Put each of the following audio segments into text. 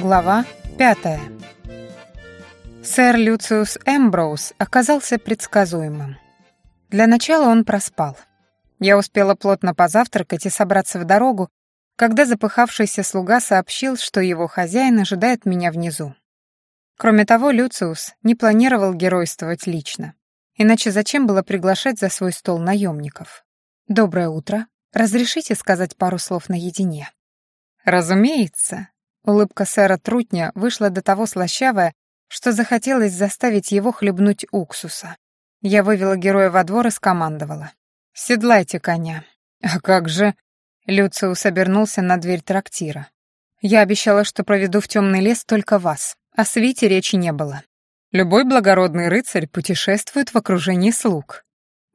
Глава пятая. Сэр Люциус Эмброуз оказался предсказуемым. Для начала он проспал. Я успела плотно позавтракать и собраться в дорогу, когда запыхавшийся слуга сообщил, что его хозяин ожидает меня внизу. Кроме того, Люциус не планировал геройствовать лично. Иначе зачем было приглашать за свой стол наемников? «Доброе утро. Разрешите сказать пару слов наедине?» «Разумеется», Улыбка сэра Трутня вышла до того слащавая, что захотелось заставить его хлебнуть уксуса. Я вывела героя во двор и скомандовала. «Седлайте коня». «А как же...» Люциус обернулся на дверь трактира. «Я обещала, что проведу в темный лес только вас. О свите речи не было. Любой благородный рыцарь путешествует в окружении слуг.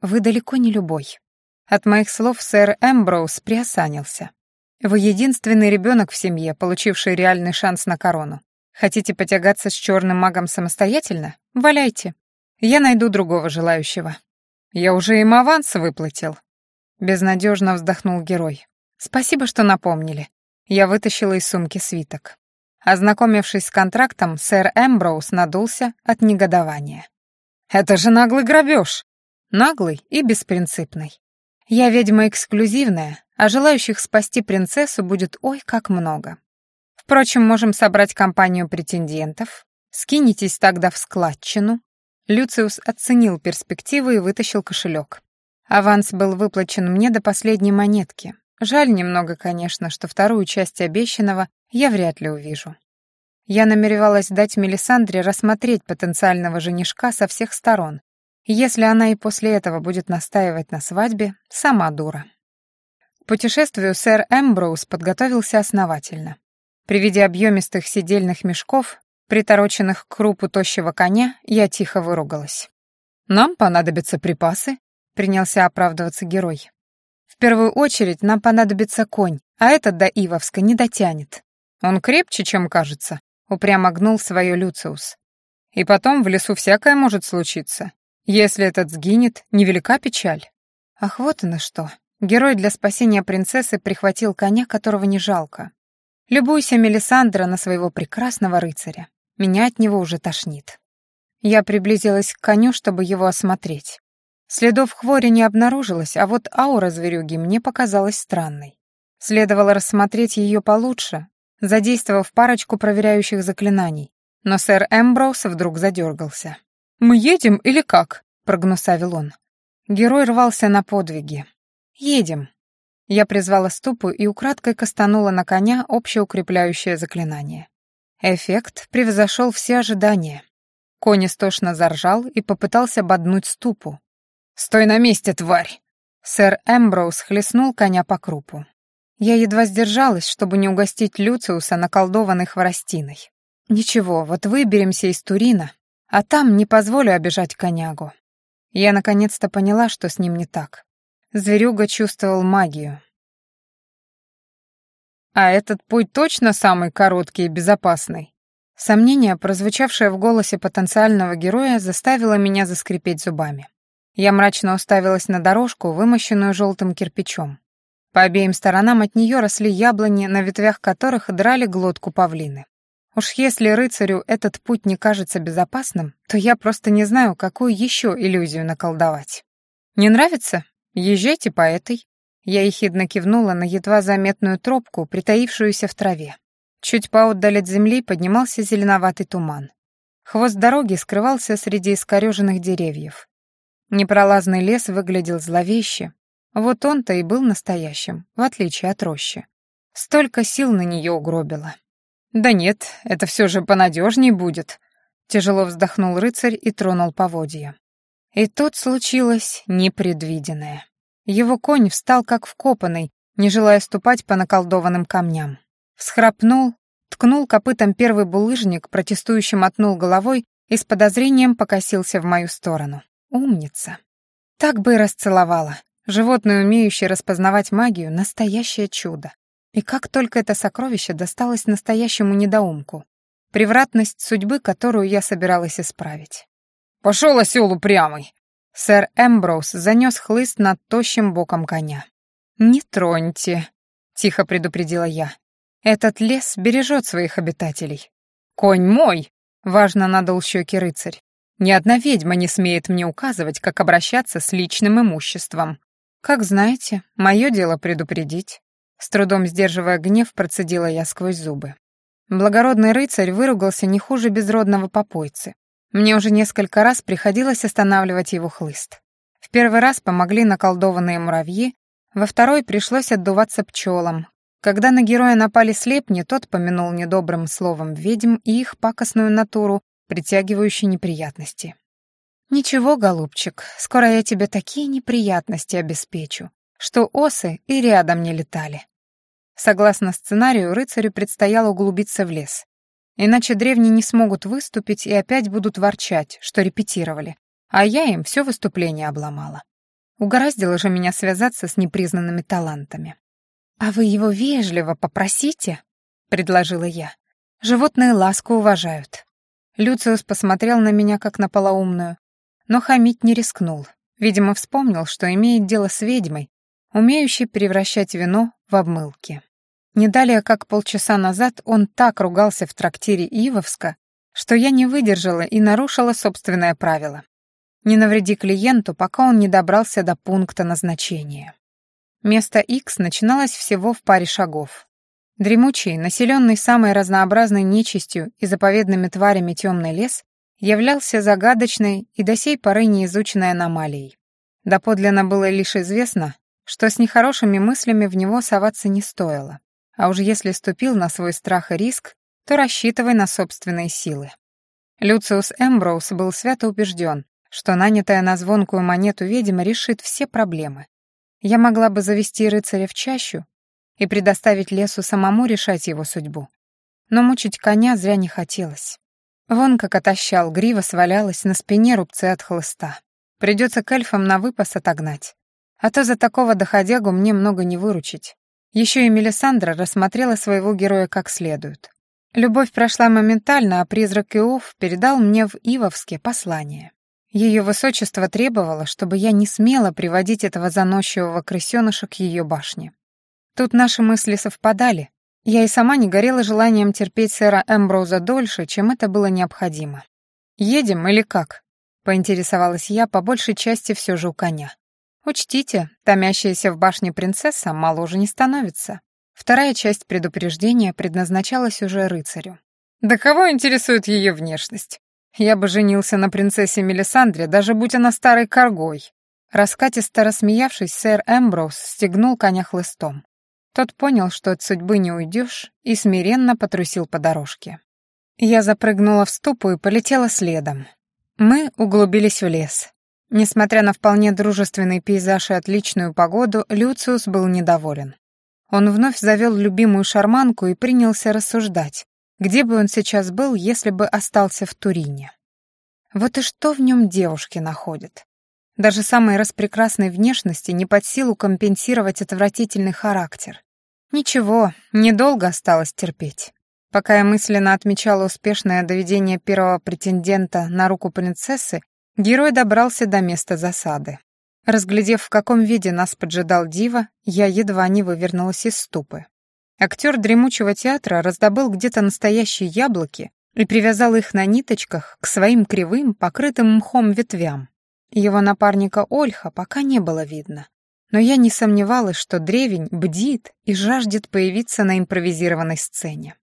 Вы далеко не любой». От моих слов сэр Эмброуз приосанился. Вы единственный ребенок в семье, получивший реальный шанс на корону. Хотите потягаться с черным магом самостоятельно? Валяйте. Я найду другого желающего. Я уже им аванс выплатил. Безнадежно вздохнул герой. Спасибо, что напомнили. Я вытащила из сумки свиток. Ознакомившись с контрактом, сэр Эмброуз надулся от негодования. «Это же наглый грабеж!» «Наглый и беспринципный. Я ведьма эксклюзивная, а желающих спасти принцессу будет ой как много. Впрочем, можем собрать компанию претендентов. Скинетесь тогда в складчину. Люциус оценил перспективы и вытащил кошелек. Аванс был выплачен мне до последней монетки. Жаль немного, конечно, что вторую часть обещанного я вряд ли увижу. Я намеревалась дать Мелисандре рассмотреть потенциального женишка со всех сторон. Если она и после этого будет настаивать на свадьбе, сама дура. К путешествию сэр Эмброуз подготовился основательно. При виде объемистых сидельных мешков, притороченных к крупу тощего коня, я тихо выругалась. «Нам понадобятся припасы», — принялся оправдываться герой. «В первую очередь нам понадобится конь, а этот до Ивовска не дотянет. Он крепче, чем кажется», — упрямо гнул свое Люциус. «И потом в лесу всякое может случиться. Если этот сгинет, невелика печаль». «Ах, вот оно что», Герой для спасения принцессы прихватил коня, которого не жалко. Любуйся, Мелисандра, на своего прекрасного рыцаря. Меня от него уже тошнит. Я приблизилась к коню, чтобы его осмотреть. Следов хвори не обнаружилось, а вот аура зверюги мне показалась странной. Следовало рассмотреть ее получше, задействовав парочку проверяющих заклинаний. Но сэр Эмброуз вдруг задергался. «Мы едем или как?» — прогнусавил он. Герой рвался на подвиги, «Едем». Я призвала ступу и украдкой кастанула на коня общеукрепляющее заклинание. Эффект превзошел все ожидания. Конь истошно заржал и попытался боднуть ступу. «Стой на месте, тварь!» Сэр Эмброуз хлестнул коня по крупу. Я едва сдержалась, чтобы не угостить Люциуса наколдованной хворостиной. Ничего, вот выберемся из Турина, а там не позволю обижать конягу. Я наконец-то поняла, что с ним не так. Зверюга чувствовал магию. «А этот путь точно самый короткий и безопасный?» Сомнение, прозвучавшее в голосе потенциального героя, заставило меня заскрипеть зубами. Я мрачно уставилась на дорожку, вымощенную желтым кирпичом. По обеим сторонам от нее росли яблони, на ветвях которых драли глотку павлины. Уж если рыцарю этот путь не кажется безопасным, то я просто не знаю, какую еще иллюзию наколдовать. Не нравится? «Езжайте по этой». Я ехидно кивнула на едва заметную тропку, притаившуюся в траве. Чуть поотдаль от земли поднимался зеленоватый туман. Хвост дороги скрывался среди искореженных деревьев. Непролазный лес выглядел зловеще. Вот он-то и был настоящим, в отличие от рощи. Столько сил на нее угробило. «Да нет, это все же понадежней будет», — тяжело вздохнул рыцарь и тронул поводья. И тут случилось непредвиденное. Его конь встал как вкопанный, не желая ступать по наколдованным камням. Всхрапнул, ткнул копытом первый булыжник, протестующим мотнул головой и с подозрением покосился в мою сторону. Умница. Так бы и расцеловала. Животное, умеющее распознавать магию, настоящее чудо. И как только это сокровище досталось настоящему недоумку. Превратность судьбы, которую я собиралась исправить. «Пошел, осел упрямый!» Сэр Эмброуз занес хлыст над тощим боком коня. «Не троньте», — тихо предупредила я. Этот лес бережет своих обитателей. «Конь мой!» — важно надул щеки рыцарь. «Ни одна ведьма не смеет мне указывать, как обращаться с личным имуществом». «Как знаете, мое дело предупредить». С трудом сдерживая гнев, процедила я сквозь зубы. Благородный рыцарь выругался не хуже безродного попойцы. Мне уже несколько раз приходилось останавливать его хлыст. В первый раз помогли наколдованные муравьи, во второй пришлось отдуваться пчелам. Когда на героя напали слепни, тот помянул недобрым словом ведьм и их пакостную натуру, притягивающую неприятности. «Ничего, голубчик, скоро я тебе такие неприятности обеспечу, что осы и рядом не летали». Согласно сценарию, рыцарю предстояло углубиться в лес. Иначе древние не смогут выступить и опять будут ворчать, что репетировали, а я им все выступление обломала. Угораздило же меня связаться с непризнанными талантами. «А вы его вежливо попросите?» — предложила я. «Животные ласку уважают». Люциус посмотрел на меня, как на полоумную, но хамить не рискнул. Видимо, вспомнил, что имеет дело с ведьмой, умеющий превращать вино в обмылки. Не далее, как полчаса назад, он так ругался в трактире Ивовска, что я не выдержала и нарушила собственное правило. Не навреди клиенту, пока он не добрался до пункта назначения. Место X начиналось всего в паре шагов. Дремучий, населенный самой разнообразной нечистью и заповедными тварями темный лес, являлся загадочной и до сей поры неизученной аномалией. Доподлинно было лишь известно, что с нехорошими мыслями в него соваться не стоило. А уж если ступил на свой страх и риск, то рассчитывай на собственные силы. Люциус Эмброуз был свято убежден, что нанятая на звонкую монету ведьма решит все проблемы. Я могла бы завести рыцаря в чащу и предоставить лесу самому решать его судьбу. Но мучить коня зря не хотелось. Вон как отощал, грива свалялась, на спине рубцы от хлыста. Придется к эльфам на выпас отогнать. А то за такого доходягу мне много не выручить. Еще и Мелисандра рассмотрела своего героя как следует. Любовь прошла моментально, а призрак Иов передал мне в Ивовске послание. Ее высочество требовало, чтобы я не смела приводить этого заносчивого крысеныша к ее башне. Тут наши мысли совпадали. Я и сама не горела желанием терпеть сэра Эмброуза дольше, чем это было необходимо. «Едем или как?» — поинтересовалась я, по большей части все же у коня. Учтите, томящаяся в башне принцесса моложе не становится. Вторая часть предупреждения предназначалась уже рыцарю. Да кого интересует ее внешность? Я бы женился на принцессе Мелисандре, даже будь она старой коргой. Раскатисто рассмеявшись, сэр Эмброуз стегнул коня хлыстом. Тот понял, что от судьбы не уйдешь, и смиренно потрусил по дорожке. Я запрыгнула в ступу и полетела следом. Мы углубились в лес. Несмотря на вполне дружественный пейзаж и отличную погоду, Люциус был недоволен. Он вновь завел любимую шарманку и принялся рассуждать, где бы он сейчас был, если бы остался в Турине. Вот и что в нем девушки находят. Даже самой распрекрасной внешности не под силу компенсировать отвратительный характер. Ничего, недолго осталось терпеть. Пока я мысленно отмечала успешное доведение первого претендента на руку принцессы, Герой добрался до места засады. Разглядев, в каком виде нас поджидал Дива, я едва не вывернулась из ступы. Актер дремучего театра раздобыл где-то настоящие яблоки и привязал их на ниточках к своим кривым, покрытым мхом ветвям. Его напарника Ольха пока не было видно, но я не сомневалась, что древень бдит и жаждет появиться на импровизированной сцене.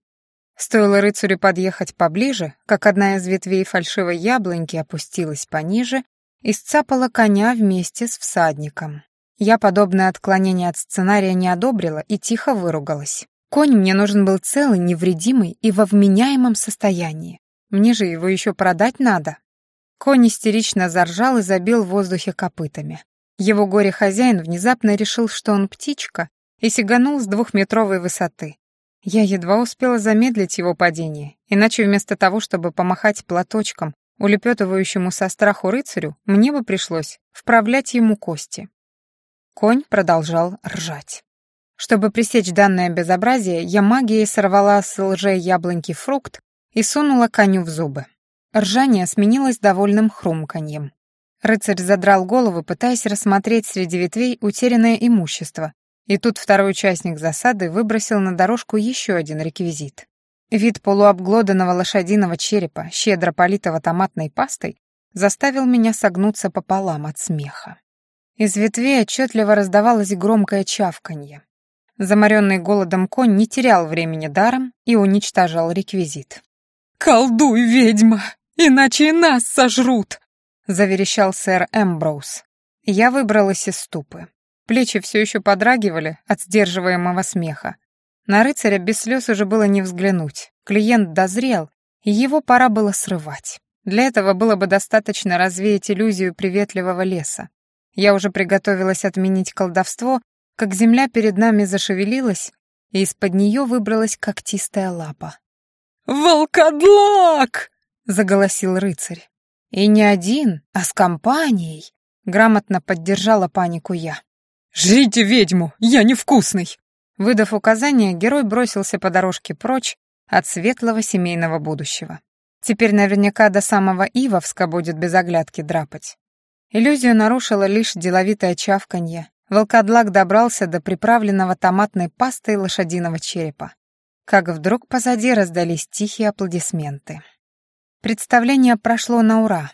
Стоило рыцарю подъехать поближе, как одна из ветвей фальшивой яблоньки опустилась пониже и сцапала коня вместе с всадником. Я подобное отклонение от сценария не одобрила и тихо выругалась. Конь мне нужен был целый, невредимый и во вменяемом состоянии. Мне же его еще продать надо. Конь истерично заржал и забил в воздухе копытами. Его горе-хозяин внезапно решил, что он птичка, и сиганул с двухметровой высоты. Я едва успела замедлить его падение, иначе вместо того, чтобы помахать платочком улепетывающему со страху рыцарю, мне бы пришлось вправлять ему кости. Конь продолжал ржать. Чтобы пресечь данное безобразие, я магией сорвала с лжей яблоньки фрукт и сунула коню в зубы. Ржание сменилось довольным хрумканьем. Рыцарь задрал голову, пытаясь рассмотреть среди ветвей утерянное имущество, И тут второй участник засады выбросил на дорожку еще один реквизит. Вид полуобглоданного лошадиного черепа, щедро политого томатной пастой, заставил меня согнуться пополам от смеха. Из ветвей отчетливо раздавалось громкое чавканье. Заморенный голодом конь не терял времени даром и уничтожал реквизит. «Колдуй, ведьма, иначе и нас сожрут!» — заверещал сэр Эмброуз. Я выбралась из ступы. Плечи все еще подрагивали от сдерживаемого смеха. На рыцаря без слез уже было не взглянуть. Клиент дозрел, и его пора было срывать. Для этого было бы достаточно развеять иллюзию приветливого леса. Я уже приготовилась отменить колдовство, как земля перед нами зашевелилась, и из-под нее выбралась когтистая лапа. «Волкодлак!» — заголосил рыцарь. «И не один, а с компанией», — грамотно поддержала панику я. «Жрите ведьму, я невкусный!» Выдав указание, герой бросился по дорожке прочь от светлого семейного будущего. Теперь наверняка до самого Ивовска будет без оглядки драпать. Иллюзию нарушило лишь деловитое чавканье. Волкодлак добрался до приправленного томатной пастой лошадиного черепа. Как вдруг позади раздались тихие аплодисменты. Представление прошло на ура,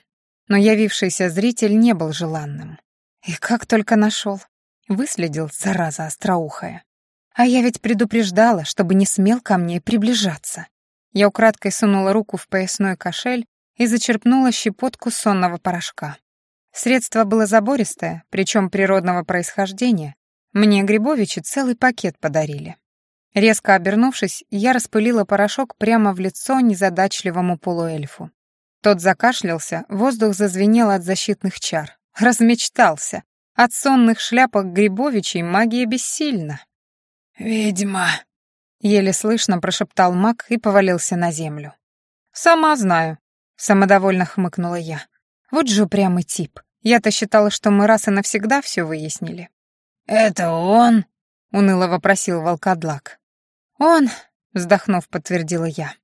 но явившийся зритель не был желанным. И как только нашел. Выследил, зараза остроухая. А я ведь предупреждала, чтобы не смел ко мне приближаться. Я украдкой сунула руку в поясной кошель и зачерпнула щепотку сонного порошка. Средство было забористое, причем природного происхождения. Мне Грибовичи целый пакет подарили. Резко обернувшись, я распылила порошок прямо в лицо незадачливому полуэльфу. Тот закашлялся, воздух зазвенел от защитных чар. Размечтался. От сонных шляпок Грибовичей магия бессильна. «Ведьма!» — еле слышно прошептал маг и повалился на землю. «Сама знаю», — самодовольно хмыкнула я. «Вот же упрямый тип. Я-то считала, что мы раз и навсегда все выяснили». «Это он?» — уныло вопросил волкодлак. «Он», — вздохнув, подтвердила я.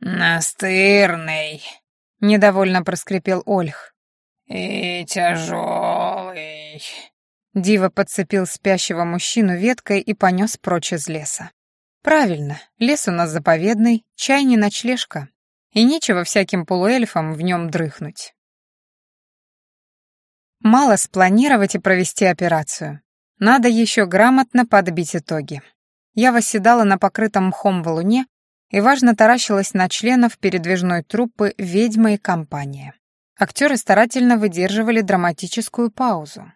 «Настырный», — недовольно проскрипел Ольх. «И тяжелый». Дива подцепил спящего мужчину веткой и понес прочь из леса. «Правильно, лес у нас заповедный, чай не ночлежка, и нечего всяким полуэльфам в нем дрыхнуть». Мало спланировать и провести операцию. Надо еще грамотно подбить итоги. Я восседала на покрытом мхом валуне и важно таращилась на членов передвижной труппы «Ведьма и компания». Актеры старательно выдерживали драматическую паузу.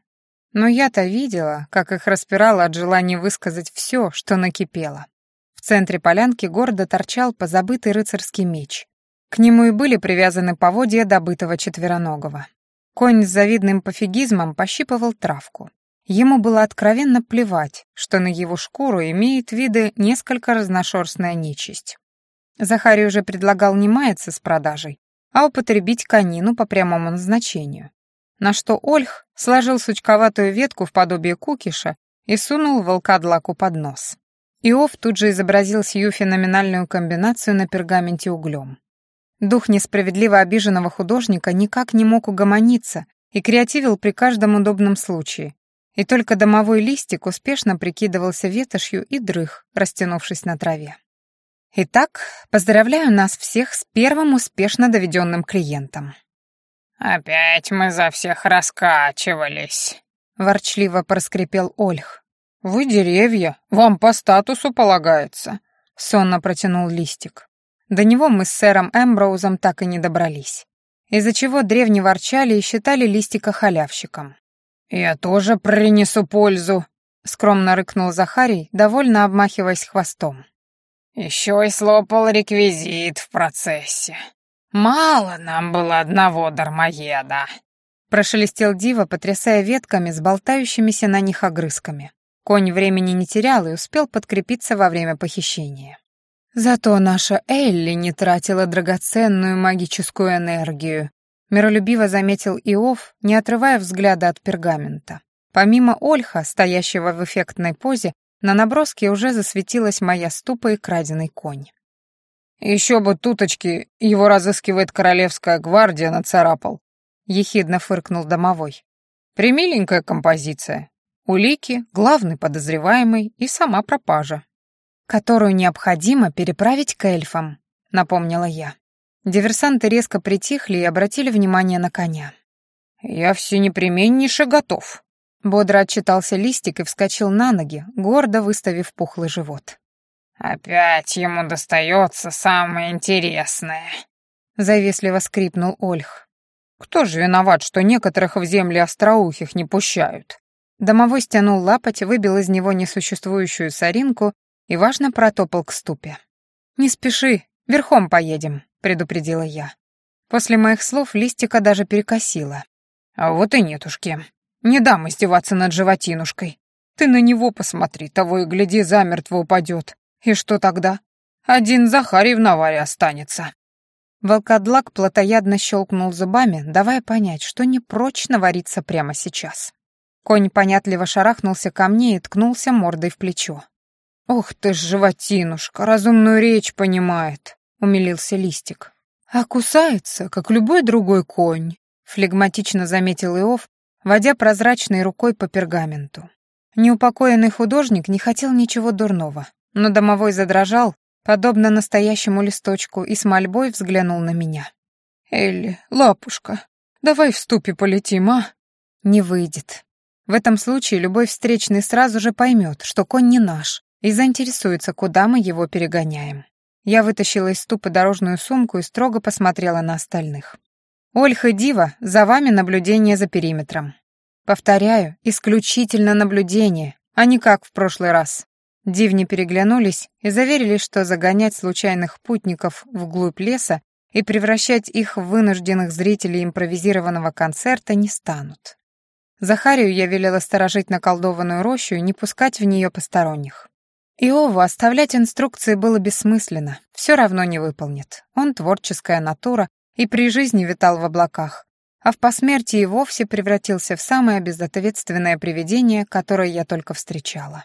Но я-то видела, как их распирало от желания высказать все, что накипело. В центре полянки гордо торчал позабытый рыцарский меч. К нему и были привязаны поводья добытого четвероногого. Конь с завидным пофигизмом пощипывал травку. Ему было откровенно плевать, что на его шкуру имеет виды несколько разношерстная нечисть. Захарий уже предлагал не маяться с продажей, а употребить конину по прямому назначению. На что Ольх сложил сучковатую ветку в подобие кукиша и сунул волкодлаку под нос. Иов тут же изобразил сию феноменальную комбинацию на пергаменте углем. Дух несправедливо обиженного художника никак не мог угомониться и креативил при каждом удобном случае, и только домовой листик успешно прикидывался ветошью и дрых, растянувшись на траве. Итак, поздравляю нас всех с первым успешно доведенным клиентом. «Опять мы за всех раскачивались», — ворчливо проскрипел Ольх. «Вы деревья, вам по статусу полагается», — сонно протянул листик. До него мы с сэром Эмброузом так и не добрались, из-за чего древне ворчали и считали листика халявщиком. «Я тоже принесу пользу», — скромно рыкнул Захарий, довольно обмахиваясь хвостом. «Еще и слопал реквизит в процессе. Мало нам было одного дармоеда», — прошелестел Дива, потрясая ветками с болтающимися на них огрызками. Конь времени не терял и успел подкрепиться во время похищения. Зато наша Элли не тратила драгоценную магическую энергию, миролюбиво заметил Иов, не отрывая взгляда от пергамента. Помимо Ольха, стоящего в эффектной позе, на наброске уже засветилась моя ступа и краденый конь. «Еще бы туточки, его разыскивает королевская гвардия, нацарапал», — ехидно фыркнул домовой. «Примиленькая композиция. Улики, главный подозреваемый и сама пропажа. Которую необходимо переправить к эльфам, напомнила я. Диверсанты резко притихли и обратили внимание на коня. «Я все непременнейше готов», — бодро отчитался листик и вскочил на ноги, гордо выставив пухлый живот. «Опять ему достается самое интересное», — завистливо скрипнул Ольх. «Кто же виноват, что некоторых в земли остроухих не пущают?» Домовой стянул лапоть, выбил из него несуществующую соринку и важно протопал к ступе. «Не спеши, верхом поедем», — предупредила я. После моих слов листика даже перекосила. «А вот и нетушки. Не дам издеваться над животинушкой. Ты на него посмотри, того и гляди, замертво упадет. И что тогда? Один Захарий в наваре останется». Волкодлак плотоядно щелкнул зубами, давая понять, что не прочно вариться прямо сейчас. Конь понятливо шарахнулся ко мне и ткнулся мордой в плечо. «Ух ты ж, животинушка, разумную речь понимает», — умилился Листик. «А кусается, как любой другой конь», — флегматично заметил Иов, водя прозрачной рукой по пергаменту. Неупокоенный художник не хотел ничего дурного, но домовой задрожал, подобно настоящему листочку, и с мольбой взглянул на меня. «Элли, лапушка, давай в ступе полетим, а?» «Не выйдет. В этом случае любой встречный сразу же поймет, что конь не наш, и заинтересуется, куда мы его перегоняем. Я вытащила из ступы дорожную сумку и строго посмотрела на остальных. «Ольха Дива, за вами наблюдение за периметром. Повторяю, исключительно наблюдение, а не как в прошлый раз». Дивни переглянулись и заверили, что загонять случайных путников вглубь леса и превращать их в вынужденных зрителей импровизированного концерта не станут. Захарию я велела сторожить наколдованную рощу и не пускать в нее посторонних. Иову оставлять инструкции было бессмысленно, все равно не выполнит. Он творческая натура и при жизни витал в облаках, а в посмертии и вовсе превратился в самое безответственное привидение, которое я только встречала.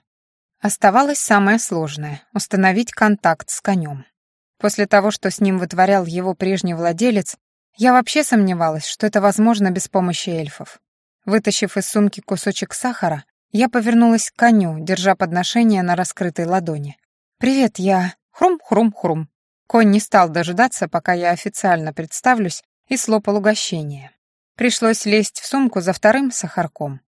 Оставалось самое сложное — установить контакт с конем. После того, что с ним вытворял его прежний владелец, я вообще сомневалась, что это возможно без помощи эльфов. Вытащив из сумки кусочек сахара, я повернулась к коню, держа подношение на раскрытой ладони. «Привет, я...» Хрум-хрум-хрум. Конь не стал дожидаться, пока я официально представлюсь, и слопал угощение. Пришлось лезть в сумку за вторым сахарком.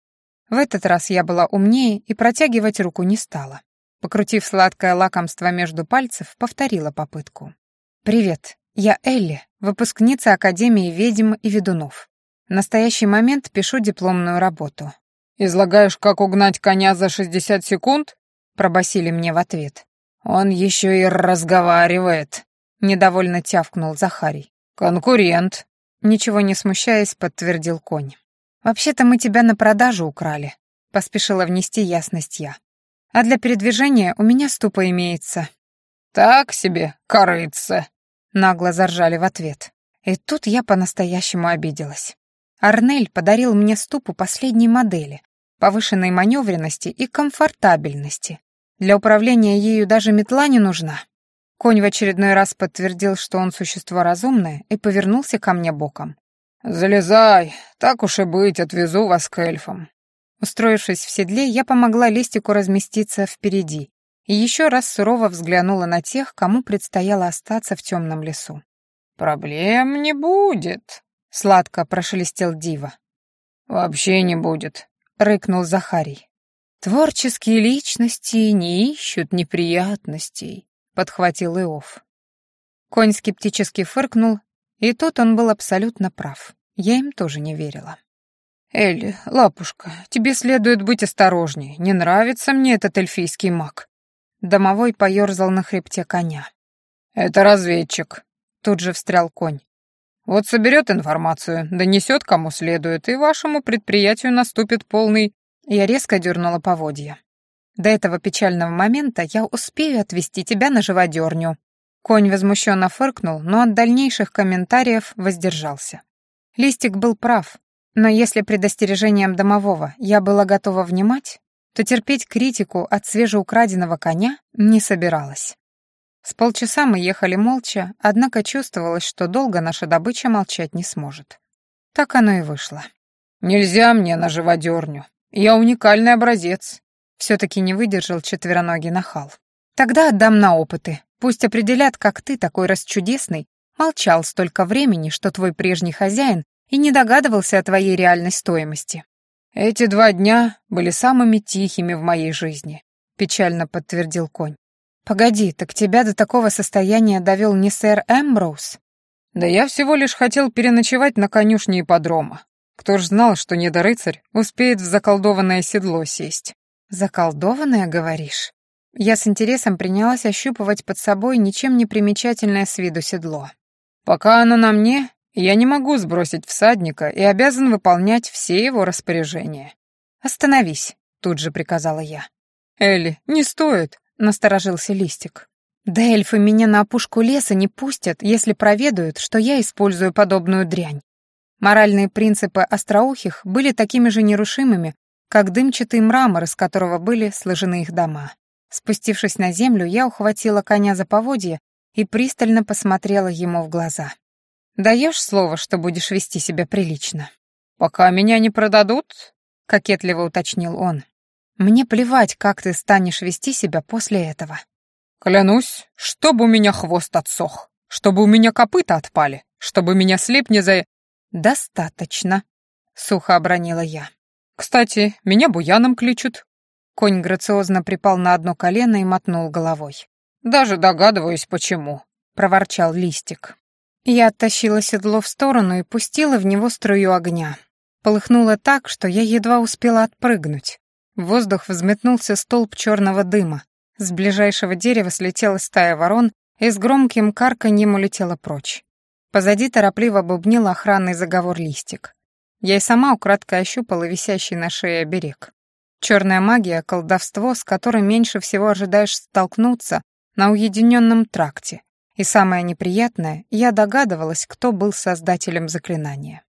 В этот раз я была умнее и протягивать руку не стала. Покрутив сладкое лакомство между пальцев, повторила попытку. «Привет, я Элли, выпускница Академии ведьм и ведунов. В настоящий момент пишу дипломную работу. «Излагаешь, как угнать коня за 60 секунд?» — пробасили мне в ответ. «Он еще и разговаривает», — недовольно тявкнул Захарий. «Конкурент», — ничего не смущаясь, подтвердил конь. «Вообще-то мы тебя на продажу украли», — поспешила внести ясность я. «А для передвижения у меня ступа имеется». «Так себе, корыца», — нагло заржали в ответ. И тут я по-настоящему обиделась. Арнель подарил мне ступу последней модели, повышенной маневренности и комфортабельности. Для управления ею даже метла не нужна. Конь в очередной раз подтвердил, что он существо разумное, и повернулся ко мне боком. «Залезай, так уж и быть, отвезу вас к эльфам». Устроившись в седле, я помогла Листику разместиться впереди и еще раз сурово взглянула на тех, кому предстояло остаться в темном лесу. «Проблем не будет», — сладко прошелестел Дива. «Вообще не будет», — рыкнул Захарий. «Творческие личности не ищут неприятностей», — подхватил Иов. Конь скептически фыркнул, и тут он был абсолютно прав. Я им тоже не верила. «Элли, лапушка, тебе следует быть осторожней. Не нравится мне этот эльфийский маг». Домовой поерзал на хребте коня. «Это разведчик», — тут же встрял конь. Вот соберет информацию, донесет кому следует, и вашему предприятию наступит полный...» Я резко дернула поводья. «До этого печального момента я успею отвезти тебя на живодерню». Конь возмущенно фыркнул, но от дальнейших комментариев воздержался. Листик был прав, но если предостережением домового я была готова внимать, то терпеть критику от свежеукраденного коня не собиралась. С полчаса мы ехали молча, однако чувствовалось, что долго наша добыча молчать не сможет. Так оно и вышло. «Нельзя мне на живодерню», Я уникальный образец. Все-таки не выдержал четвероногий нахал. Тогда отдам на опыты. Пусть определят, как ты, такой расчудесный, молчал столько времени, что твой прежний хозяин и не догадывался о твоей реальной стоимости. Эти два дня были самыми тихими в моей жизни, печально подтвердил конь. Погоди, так тебя до такого состояния довел не сэр Эмброуз? Да я всего лишь хотел переночевать на конюшне ипподрома. Кто ж знал, что недорыцарь успеет в заколдованное седло сесть? Заколдованное, говоришь? Я с интересом принялась ощупывать под собой ничем не примечательное с виду седло. Пока оно на мне, я не могу сбросить всадника и обязан выполнять все его распоряжения. «Остановись», — тут же приказала я. «Элли, не стоит», — насторожился Листик. «Да эльфы меня на опушку леса не пустят, если проведают, что я использую подобную дрянь. Моральные принципы остроухих были такими же нерушимыми, как дымчатый мрамор, из которого были сложены их дома. Спустившись на землю, я ухватила коня за поводье и пристально посмотрела ему в глаза. «Даешь слово, что будешь вести себя прилично?» «Пока меня не продадут?» — кокетливо уточнил он. «Мне плевать, как ты станешь вести себя после этого». «Клянусь, чтобы у меня хвост отсох, чтобы у меня копыта отпали, чтобы меня слеп не за...» «Достаточно», — сухо обронила я. «Кстати, меня буяном кличут». Конь грациозно припал на одно колено и мотнул головой. «Даже догадываюсь, почему», — проворчал Листик. Я оттащила седло в сторону и пустила в него струю огня. Полыхнуло так, что я едва успела отпрыгнуть. В воздух взметнулся столб черного дыма. С ближайшего дерева слетела стая ворон и с громким карканьем улетела прочь. Позади торопливо бубнил охранный заговор листик. Я и сама украдкой ощупала висящий на шее берег. Черная магия — колдовство, с которым меньше всего ожидаешь столкнуться на уединенном тракте. И самое неприятное, я догадывалась, кто был создателем заклинания.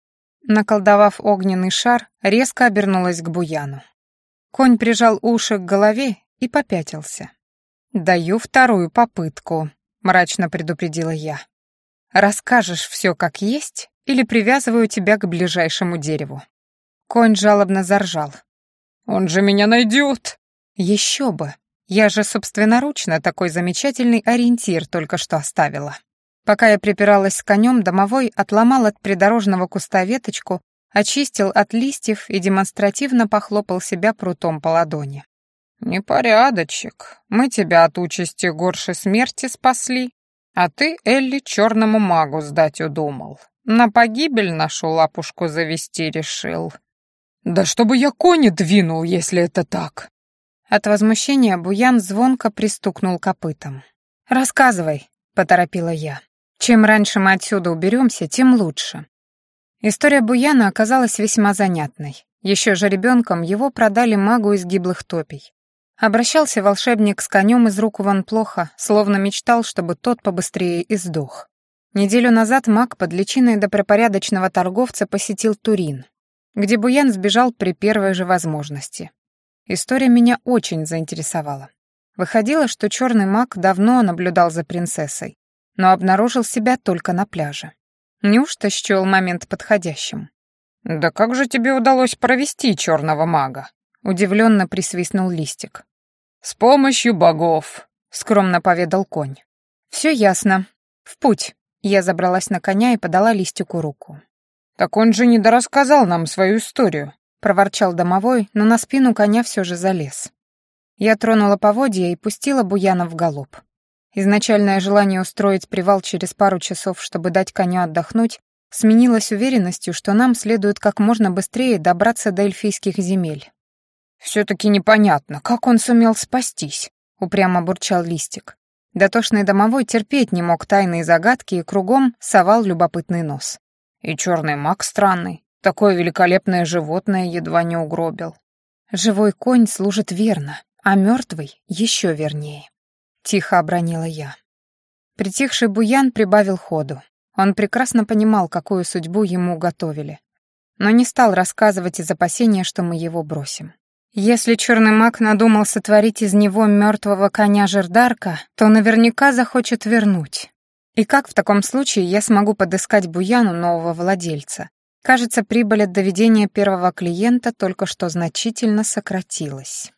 Наколдовав огненный шар, резко обернулась к Буяну. Конь прижал уши к голове и попятился. «Даю вторую попытку», — мрачно предупредила я. «Расскажешь все как есть или привязываю тебя к ближайшему дереву?» Конь жалобно заржал. «Он же меня найдет!» «Еще бы! Я же собственноручно такой замечательный ориентир только что оставила». Пока я припиралась с конем, домовой отломал от придорожного куста веточку, очистил от листьев и демонстративно похлопал себя прутом по ладони. «Непорядочек. Мы тебя от участи горше смерти спасли, а ты Элли черному магу сдать удумал. На погибель нашу лапушку завести решил». «Да чтобы я кони двинул, если это так!» От возмущения Буян звонко пристукнул копытом. «Рассказывай», — поторопила я. «Чем раньше мы отсюда уберемся, тем лучше». История Буяна оказалась весьма занятной. Еще же ребенком его продали магу из гиблых топий. Обращался волшебник с конем из рук вон плохо, словно мечтал, чтобы тот побыстрее издох. Неделю назад маг под личиной добропорядочного торговца посетил Турин, где Буян сбежал при первой же возможности. История меня очень заинтересовала. Выходило, что черный маг давно наблюдал за принцессой, но обнаружил себя только на пляже. Неужто счел момент подходящим? «Да как же тебе удалось провести черного мага?» Удивленно присвистнул листик. «С помощью богов», — скромно поведал конь. «Все ясно. В путь». Я забралась на коня и подала листику руку. «Так он же не дорассказал нам свою историю», — проворчал домовой, но на спину коня все же залез. Я тронула поводья и пустила Буяна в галоп. Изначальное желание устроить привал через пару часов, чтобы дать коню отдохнуть, сменилось уверенностью, что нам следует как можно быстрее добраться до эльфийских земель. «Все-таки непонятно, как он сумел спастись», — упрямо бурчал Листик. Дотошный домовой терпеть не мог тайные загадки и кругом совал любопытный нос. «И черный маг странный, такое великолепное животное едва не угробил». «Живой конь служит верно, а мертвый еще вернее», — тихо обронила я. Притихший буян прибавил ходу. Он прекрасно понимал, какую судьбу ему готовили, но не стал рассказывать из опасения, что мы его бросим. Если черный маг надумал сотворить из него мертвого коня Жердарка, то наверняка захочет вернуть. И как в таком случае я смогу подыскать Буяну нового владельца? Кажется, прибыль от доведения первого клиента только что значительно сократилась.